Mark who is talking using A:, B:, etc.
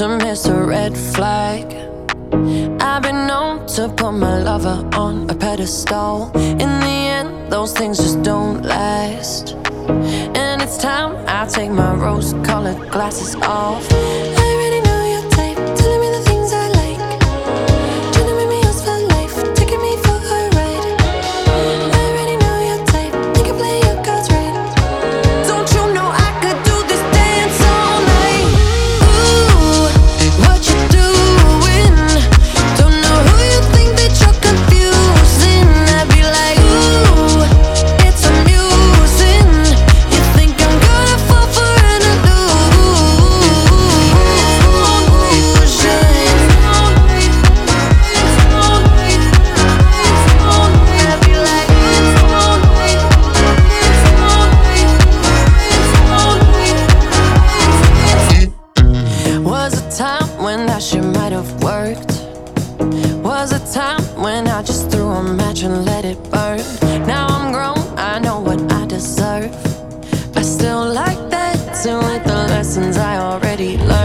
A: to miss a red flag. I've been known to put my lover on a pedestal. In the end, those things just don't last. And it's time I take my rose colored glasses off. when that shit might have worked. Was a time when I just threw a match and let it burn. Now I'm grown, I know what I deserve. I still like that, dancing with the lessons I already learned.